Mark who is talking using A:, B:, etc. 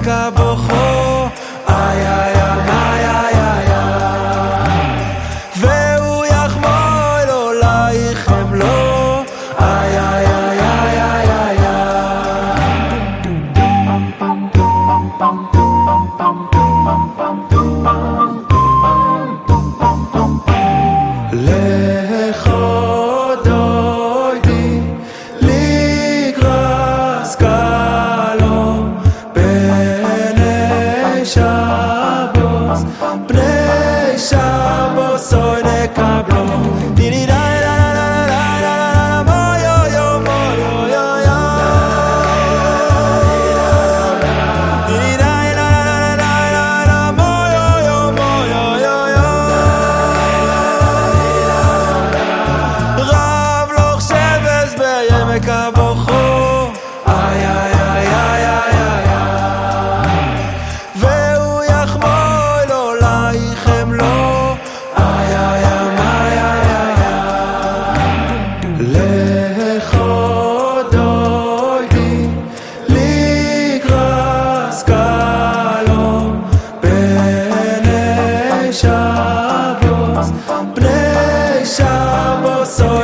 A: וכבוכו, איי איי איי איי איי איי איי. והוא יחמול עולייך חמלו, איי איי איי איי איי איי איי. Prejša bo